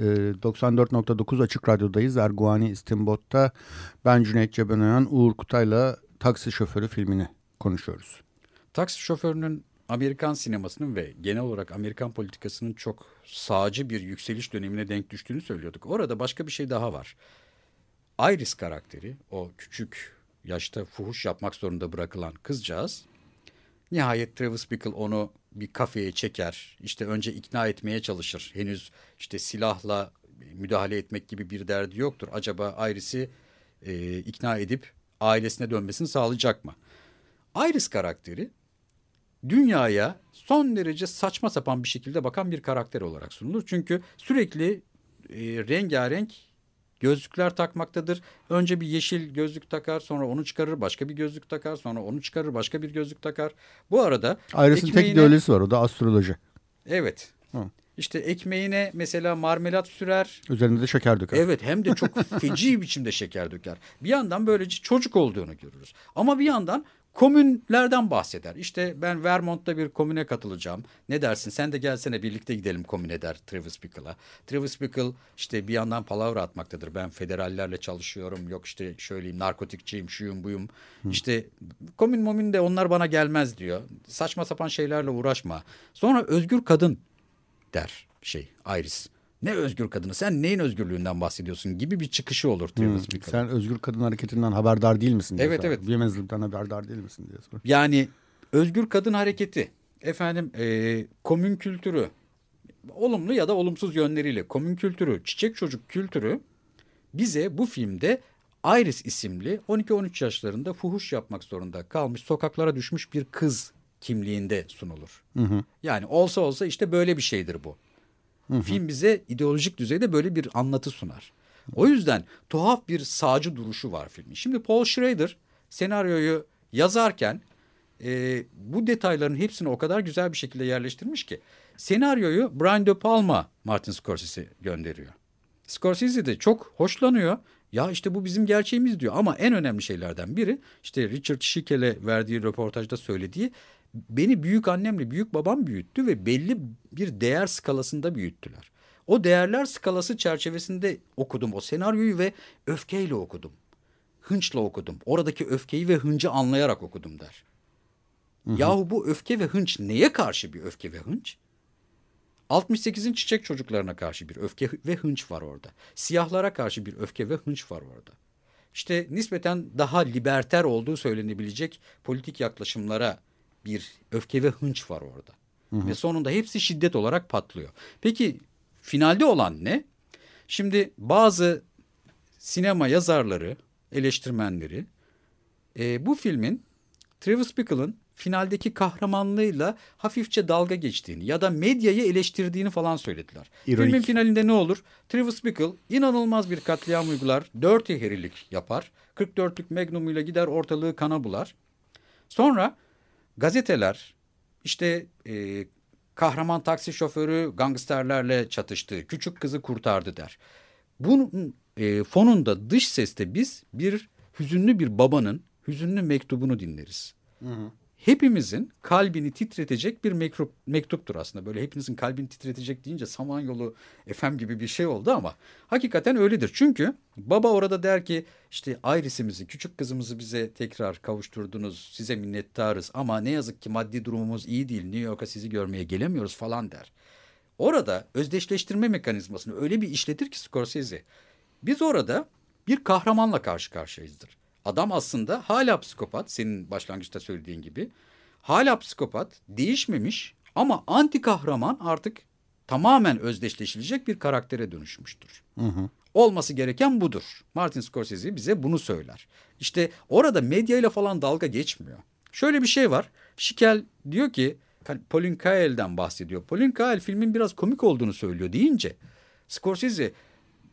94.9 e, Açık Radyo'dayız. Erguani İstimbot'ta ben Cüneyt Cebenoyan, Uğur Kutay'la Taksi Şoförü filmini konuşuyoruz. Taksi Şoförü'nün Amerikan sinemasının ve genel olarak Amerikan politikasının çok sağcı bir yükseliş dönemine denk düştüğünü söylüyorduk. Orada başka bir şey daha var. Iris karakteri, o küçük yaşta fuhuş yapmak zorunda bırakılan kızcağız, nihayet Travis Bickle onu bir kafeye çeker. İşte önce ikna etmeye çalışır. Henüz işte silahla müdahale etmek gibi bir derdi yoktur. Acaba Iris'i e, ikna edip ailesine dönmesini sağlayacak mı? Iris karakteri dünyaya son derece saçma sapan bir şekilde bakan bir karakter olarak sunulur. Çünkü sürekli e, rengarenk gözlükler takmaktadır. Önce bir yeşil gözlük takar, sonra onu çıkarır, başka bir gözlük takar, sonra onu çıkarır, başka bir gözlük takar. Bu arada Ayrısının ekmeğine... tek ideolojisi var, o da astroloji. Evet. Hı. İşte ekmeğine mesela marmelat sürer. Üzerinde de şeker döker. Evet hem de çok feci biçimde şeker döker. Bir yandan böylece çocuk olduğunu görürüz. Ama bir yandan komünlerden bahseder. İşte ben Vermont'ta bir komüne katılacağım. Ne dersin sen de gelsene birlikte gidelim komüne der Travis Bickle'a. Travis Bickle işte bir yandan palavra atmaktadır. Ben federallerle çalışıyorum. Yok işte şöyleyim narkotikçiyim şuyum buyum. Hı. İşte komün momün de onlar bana gelmez diyor. Saçma sapan şeylerle uğraşma. Sonra özgür kadın der şey Iris. Ne özgür kadını sen neyin özgürlüğünden bahsediyorsun gibi bir çıkışı olur Travis hmm, Sen özgür kadın hareketinden haberdar değil misin? Diye evet evet. Yemezlikten haberdar değil misin diye sor. Yani özgür kadın hareketi efendim e, komün kültürü olumlu ya da olumsuz yönleriyle komün kültürü çiçek çocuk kültürü bize bu filmde Iris isimli 12-13 yaşlarında fuhuş yapmak zorunda kalmış sokaklara düşmüş bir kız kimliğinde sunulur. Hı hı. Yani olsa olsa işte böyle bir şeydir bu Hı hı. Film bize ideolojik düzeyde böyle bir anlatı sunar. O yüzden tuhaf bir sağcı duruşu var filmin. Şimdi Paul Schrader senaryoyu yazarken e, bu detayların hepsini o kadar güzel bir şekilde yerleştirmiş ki senaryoyu Brian De Palma Martin Scorsese gönderiyor. Scorsese de çok hoşlanıyor. Ya işte bu bizim gerçeğimiz diyor ama en önemli şeylerden biri işte Richard Schickel'e verdiği röportajda söylediği beni büyük annemle büyük babam büyüttü ve belli bir değer skalasında büyüttüler. O değerler skalası çerçevesinde okudum o senaryoyu ve öfkeyle okudum. Hınçla okudum. Oradaki öfkeyi ve hıncı anlayarak okudum der. Hı hı. Yahu bu öfke ve hınç neye karşı bir öfke ve hınç? 68'in çiçek çocuklarına karşı bir öfke ve hınç var orada. Siyahlara karşı bir öfke ve hınç var orada. İşte nispeten daha liberter olduğu söylenebilecek politik yaklaşımlara bir öfke ve hınç var orada. Hı hı. Ve sonunda hepsi şiddet olarak patlıyor. Peki finalde olan ne? Şimdi bazı sinema yazarları, eleştirmenleri e, bu filmin Travis Bickle'ın finaldeki kahramanlığıyla hafifçe dalga geçtiğini ya da medyayı eleştirdiğini falan söylediler. İronik. Filmin finalinde ne olur? Travis Bickle inanılmaz bir katliam uygular, dirty herilik yapar. 44'lük Magnum'uyla gider ortalığı kana bular. Sonra gazeteler işte e, kahraman taksi şoförü gangsterlerle çatıştı, küçük kızı kurtardı der. Bunun e, fonunda dış seste biz bir hüzünlü bir babanın hüzünlü mektubunu dinleriz. Hı hı hepimizin kalbini titretecek bir mektup, mektuptur aslında. Böyle hepinizin kalbini titretecek deyince Samanyolu efem gibi bir şey oldu ama hakikaten öyledir. Çünkü baba orada der ki işte Iris'imizi, küçük kızımızı bize tekrar kavuşturdunuz, size minnettarız ama ne yazık ki maddi durumumuz iyi değil, New York'a sizi görmeye gelemiyoruz falan der. Orada özdeşleştirme mekanizmasını öyle bir işletir ki Scorsese. Biz orada bir kahramanla karşı karşıyayızdır. Adam aslında hala psikopat senin başlangıçta söylediğin gibi. Hala psikopat değişmemiş ama anti kahraman artık tamamen özdeşleşilecek bir karaktere dönüşmüştür. Hı hı. Olması gereken budur. Martin Scorsese bize bunu söyler. İşte orada medyayla falan dalga geçmiyor. Şöyle bir şey var. Şikel diyor ki hani Pauline Kael'den bahsediyor. Pauline Kael filmin biraz komik olduğunu söylüyor deyince Scorsese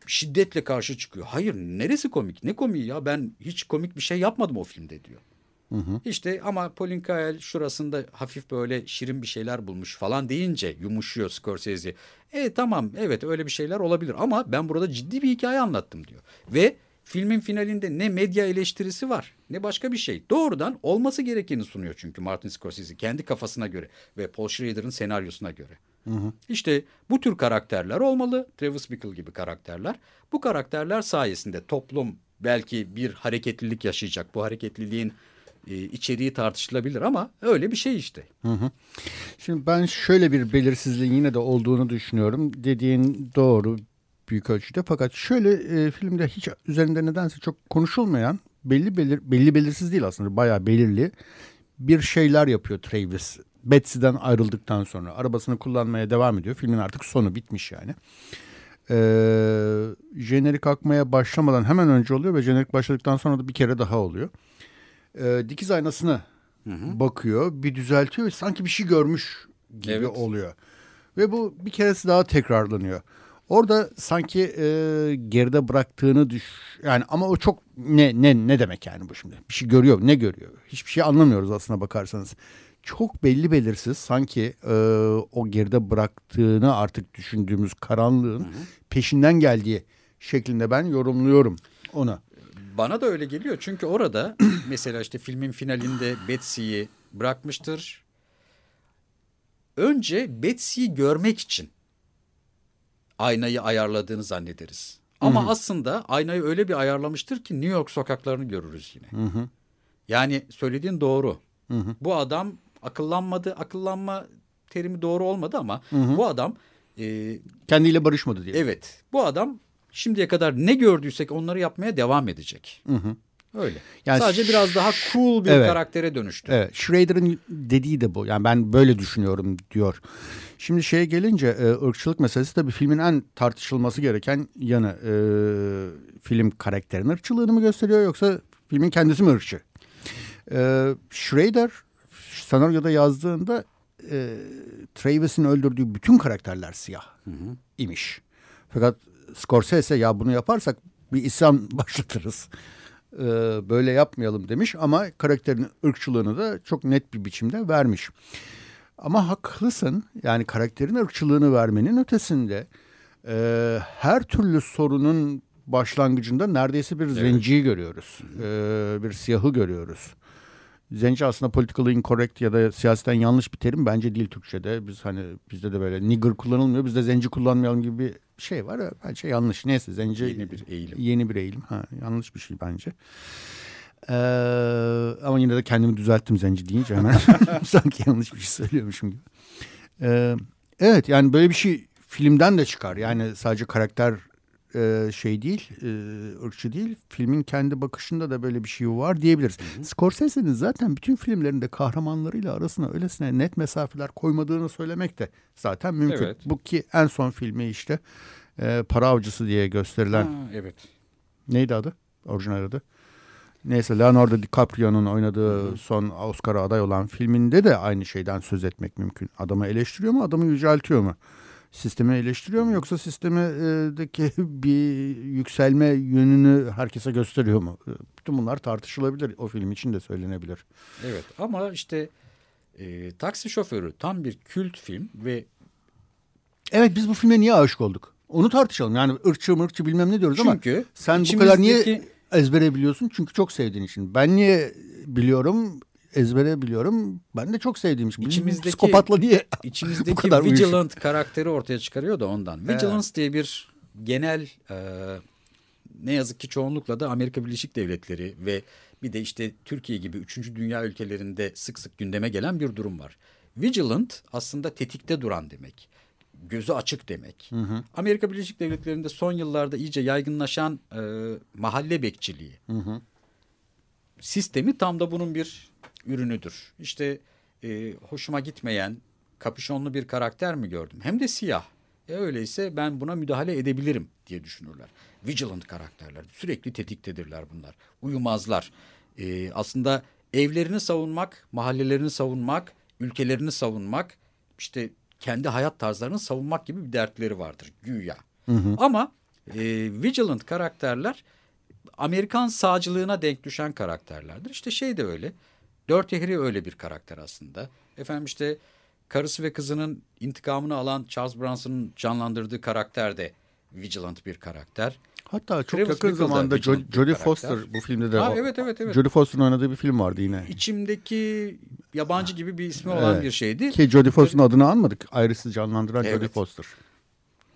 şiddetle karşı çıkıyor. Hayır neresi komik ne komiği ya ben hiç komik bir şey yapmadım o filmde diyor. Hı hı. İşte ama Pauline Kael şurasında hafif böyle şirin bir şeyler bulmuş falan deyince yumuşuyor Scorsese. E tamam evet öyle bir şeyler olabilir ama ben burada ciddi bir hikaye anlattım diyor. Ve filmin finalinde ne medya eleştirisi var ne başka bir şey. Doğrudan olması gerekeni sunuyor çünkü Martin Scorsese kendi kafasına göre ve Paul Schrader'ın senaryosuna göre. Hı hı. İşte bu tür karakterler olmalı. Travis Bickle gibi karakterler. Bu karakterler sayesinde toplum belki bir hareketlilik yaşayacak. Bu hareketliliğin e, içeriği tartışılabilir ama öyle bir şey işte. Hı hı. Şimdi ben şöyle bir belirsizliğin yine de olduğunu düşünüyorum. Dediğin doğru büyük ölçüde fakat şöyle e, filmde hiç üzerinde nedense çok konuşulmayan belli belir belli belirsiz değil aslında bayağı belirli bir şeyler yapıyor Travis Betsy'den ayrıldıktan sonra arabasını kullanmaya devam ediyor. Filmin artık sonu bitmiş yani. Ee, jenerik akmaya başlamadan hemen önce oluyor ve jenerik başladıktan sonra da bir kere daha oluyor. Ee, dikiz aynasına hı hı. bakıyor, bir düzeltiyor ve sanki bir şey görmüş gibi evet. oluyor. Ve bu bir keresi daha tekrarlanıyor. Orada sanki e, geride bıraktığını düş yani ama o çok ne ne ne demek yani bu şimdi? Bir şey görüyor, ne görüyor? Hiçbir şey anlamıyoruz aslına bakarsanız çok belli belirsiz sanki e, o geride bıraktığını artık düşündüğümüz karanlığın hı hı. peşinden geldiği şeklinde ben yorumluyorum onu. Bana da öyle geliyor çünkü orada mesela işte filmin finalinde Betsy'yi bırakmıştır. Önce Betsy'yi görmek için aynayı ayarladığını zannederiz. Ama hı hı. aslında aynayı öyle bir ayarlamıştır ki New York sokaklarını görürüz yine. Hı hı. Yani söylediğin doğru. Hı hı. Bu adam akıllanmadı. Akıllanma terimi doğru olmadı ama hı hı. bu adam e, kendiyle barışmadı diye. Evet. Bu adam şimdiye kadar ne gördüysek onları yapmaya devam edecek. Hı hı. Öyle. Yani Sadece biraz daha cool bir evet, karaktere dönüştü. Evet. Schrader'ın dediği de bu. Yani ben böyle düşünüyorum diyor. Şimdi şeye gelince e, ırkçılık meselesi tabii filmin en tartışılması gereken yanı. E, film karakterin ırkçılığını mı gösteriyor yoksa filmin kendisi mi ırkçı? E, Schrader senaryoda yazdığında e, Travis'in öldürdüğü bütün karakterler siyah hı hı. imiş. Fakat Scorsese ya bunu yaparsak bir isyan başlatırız. Ee, böyle yapmayalım demiş ama karakterin ırkçılığını da çok net bir biçimde vermiş. Ama haklısın yani karakterin ırkçılığını vermenin ötesinde e, her türlü sorunun başlangıcında neredeyse bir evet. zenciyi görüyoruz. E, bir siyahı görüyoruz. Zenci aslında political incorrect ya da siyaseten yanlış bir terim bence değil Türkçe'de. Biz hani bizde de böyle nigger kullanılmıyor. Bizde zenci kullanmayalım gibi bir şey var. Bence yanlış. Neyse zenci yeni bir eğilim. Yeni bir eğilim. Ha, yanlış bir şey bence. Ee, ama yine de kendimi düzelttim zenci deyince hemen sanki yanlış bir şey söylüyormuşum gibi. Ee, evet yani böyle bir şey filmden de çıkar. Yani sadece karakter e, şey değil, e, ırkçı değil. Filmin kendi bakışında da böyle bir şey var diyebiliriz. Hı hı. Scorsese'nin zaten bütün filmlerinde kahramanlarıyla arasına öylesine net mesafeler koymadığını söylemek de zaten mümkün. Evet. Bu ki en son filmi işte e, Para Avcısı diye gösterilen. Ha, evet. Neydi adı? Orijinal adı. Neyse Leonardo DiCaprio'nun oynadığı son Oscar'a aday olan filminde de aynı şeyden söz etmek mümkün. Adamı eleştiriyor mu, adamı yüceltiyor mu? Sistemi eleştiriyor mu yoksa sistemdeki bir yükselme yönünü herkese gösteriyor mu? Bütün bunlar tartışılabilir. O film için de söylenebilir. Evet ama işte e, Taksi Şoförü tam bir kült film ve... Evet biz bu filme niye aşık olduk? Onu tartışalım. Yani ırkçı mırkçı bilmem ne diyoruz Çünkü ama sen bu kadar niye ezbere biliyorsun? Çünkü çok sevdiğin için. Ben niye biliyorum? Ezbere biliyorum. Ben de çok sevdiğim için. İçimizdeki, Psikopatla diye içimizdeki bu kadar Vigilant uyuşuk. karakteri ortaya çıkarıyor da ondan. Vigilance evet. diye bir genel e, ne yazık ki çoğunlukla da Amerika Birleşik Devletleri ve bir de işte Türkiye gibi üçüncü dünya ülkelerinde sık sık gündeme gelen bir durum var. Vigilant aslında tetikte duran demek. Gözü açık demek. Hı hı. Amerika Birleşik Devletleri'nde son yıllarda iyice yaygınlaşan e, mahalle bekçiliği. Hı hı. Sistemi tam da bunun bir ürünüdür. İşte e, hoşuma gitmeyen kapüşonlu bir karakter mi gördüm? Hem de siyah. E öyleyse ben buna müdahale edebilirim diye düşünürler. Vigilant karakterler. Sürekli tetiktedirler bunlar. Uyumazlar. E, aslında evlerini savunmak, mahallelerini savunmak, ülkelerini savunmak, işte kendi hayat tarzlarını savunmak gibi bir dertleri vardır güya. Hı hı. Ama e, Vigilant karakterler Amerikan sağcılığına denk düşen karakterlerdir. İşte şey de öyle. Dört Ehri öyle bir karakter aslında. Efendim işte karısı ve kızının intikamını alan Charles Bronson'ın canlandırdığı karakter de vigilant bir karakter. Hatta çok Travis yakın zamanda Jodie Foster bu filmde de ha, evet evet evet. Jodie Foster'ın oynadığı bir film vardı yine. İçimdeki yabancı gibi bir ismi olan evet. bir şeydi. Ki Jodie Foster'ın adını anmadık. Iris'i canlandıran evet. Jodie Foster.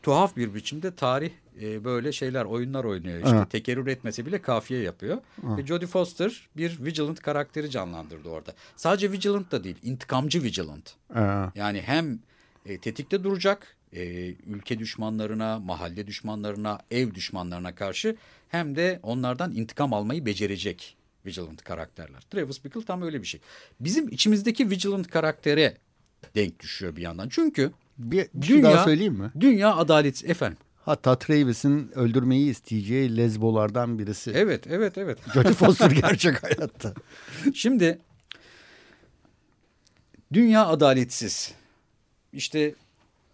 Tuhaf bir biçimde tarih e, böyle şeyler oyunlar oynuyor işte evet. tekerrür etmese bile kafiye yapıyor. Evet. Ve Jodie Foster bir Vigilant karakteri canlandırdı orada. Sadece Vigilant da değil intikamcı Vigilant. Evet. Yani hem e, tetikte duracak e, ülke düşmanlarına, mahalle düşmanlarına, ev düşmanlarına karşı hem de onlardan intikam almayı becerecek Vigilant karakterler. Travis Bickle tam öyle bir şey. Bizim içimizdeki Vigilant karaktere denk düşüyor bir yandan. Çünkü bir, bir şey dünya, daha söyleyeyim mi? Dünya adalet efendim. Hatta Travis'in öldürmeyi isteyeceği lezbolardan birisi. Evet, evet, evet. Jodie Foster gerçek hayatta. Şimdi dünya adaletsiz. İşte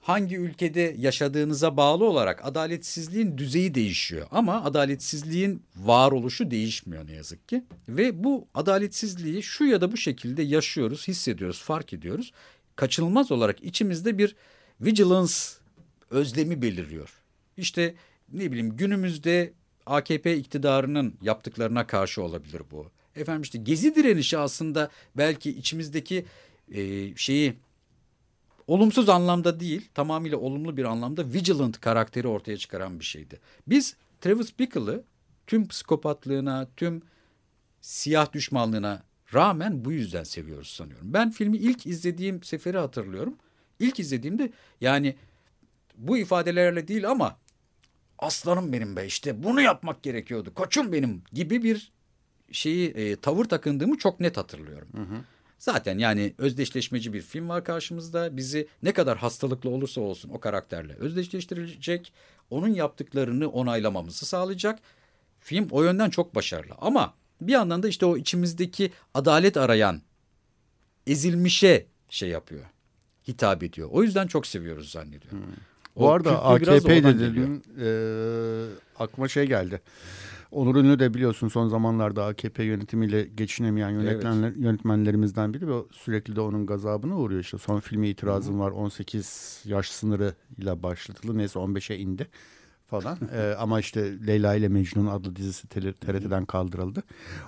hangi ülkede yaşadığınıza bağlı olarak adaletsizliğin düzeyi değişiyor. Ama adaletsizliğin varoluşu değişmiyor ne yazık ki. Ve bu adaletsizliği şu ya da bu şekilde yaşıyoruz, hissediyoruz, fark ediyoruz. Kaçınılmaz olarak içimizde bir vigilance özlemi beliriyor. İşte ne bileyim günümüzde AKP iktidarının yaptıklarına karşı olabilir bu. Efendim işte gezi direnişi aslında belki içimizdeki e, şeyi olumsuz anlamda değil tamamıyla olumlu bir anlamda vigilant karakteri ortaya çıkaran bir şeydi. Biz Travis Bickle'ı tüm psikopatlığına, tüm siyah düşmanlığına rağmen bu yüzden seviyoruz sanıyorum. Ben filmi ilk izlediğim seferi hatırlıyorum. İlk izlediğimde yani bu ifadelerle değil ama aslanım benim be işte bunu yapmak gerekiyordu koçum benim gibi bir şeyi e, tavır takındığımı çok net hatırlıyorum. Hı hı. Zaten yani özdeşleşmeci bir film var karşımızda. Bizi ne kadar hastalıklı olursa olsun o karakterle özdeşleştirecek. Onun yaptıklarını onaylamamızı sağlayacak. Film o yönden çok başarılı. Ama bir yandan da işte o içimizdeki adalet arayan ezilmişe şey yapıyor. hitap ediyor. O yüzden çok seviyoruz zannediyorum. Hmm. Bu arada AKP dediğin e, aklıma şey geldi. Onur Ünlü de biliyorsun son zamanlarda AKP yönetimiyle geçinemeyen yönetmenler, evet. yönetmenlerimizden biri ve sürekli de onun gazabına uğruyor. İşte son filmi itirazım var 18 yaş sınırıyla başlatıldı. Neyse 15'e indi falan. ee, ama işte Leyla ile Mecnun adlı dizisi TRT'den kaldırıldı.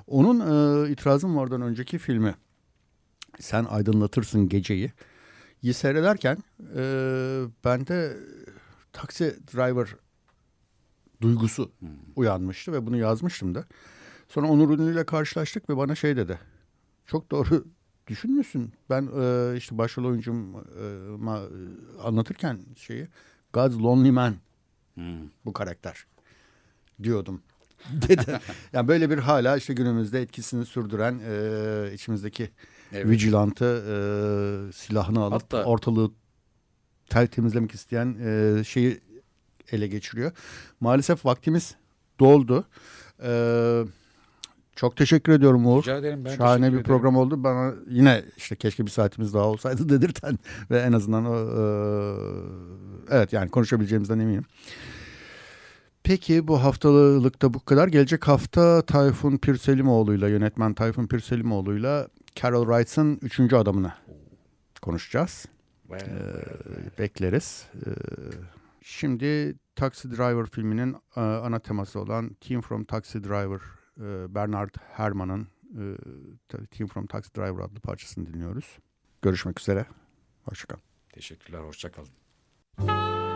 Onun e, itirazım vardan önceki filmi Sen Aydınlatırsın Geceyi. İyi seyrederken e, bende taksi driver duygusu hmm. uyanmıştı ve bunu yazmıştım da. Sonra Onur Ünlü ile karşılaştık ve bana şey dedi. Çok doğru düşünmüşsün. Ben e, işte başrol oyuncum e, ma, e, anlatırken şeyi God's Lonely Man hmm. bu karakter diyordum dedi. yani böyle bir hala işte günümüzde etkisini sürdüren e, içimizdeki evet. vigilantı e, silahını alıp Hatta, ortalığı tel temizlemek isteyen e, şeyi ele geçiriyor. Maalesef vaktimiz doldu. Ee, çok teşekkür ediyorum Uğur. Rica ederim. Ben Şahane bir ederim. program oldu. Bana yine işte keşke bir saatimiz daha olsaydı dedirten ve en azından o, e, evet yani konuşabileceğimizden eminim. Peki bu haftalıkta bu kadar. Gelecek hafta Tayfun Pirselimoğlu'yla yönetmen Tayfun Pirselimoğlu'yla Carol Wright'ın üçüncü adamını konuşacağız. Well, ee, bekleriz. Ee, Şimdi Taxi Driver filminin e, ana teması olan Team from Taxi Driver e, Bernard Herrmann'ın e, Team from Taxi Driver adlı parçasını dinliyoruz. Görüşmek üzere. Hoşçakalın. Teşekkürler. Hoşçakalın. Música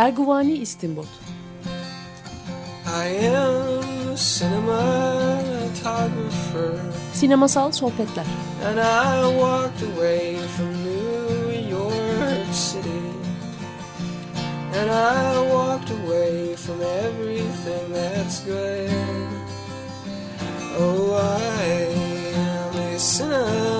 Erguvani İstimbot Sinemasal Sohbetler. And I walked away from New York City. And I walked away from everything that's good. Oh, I am a cinematographer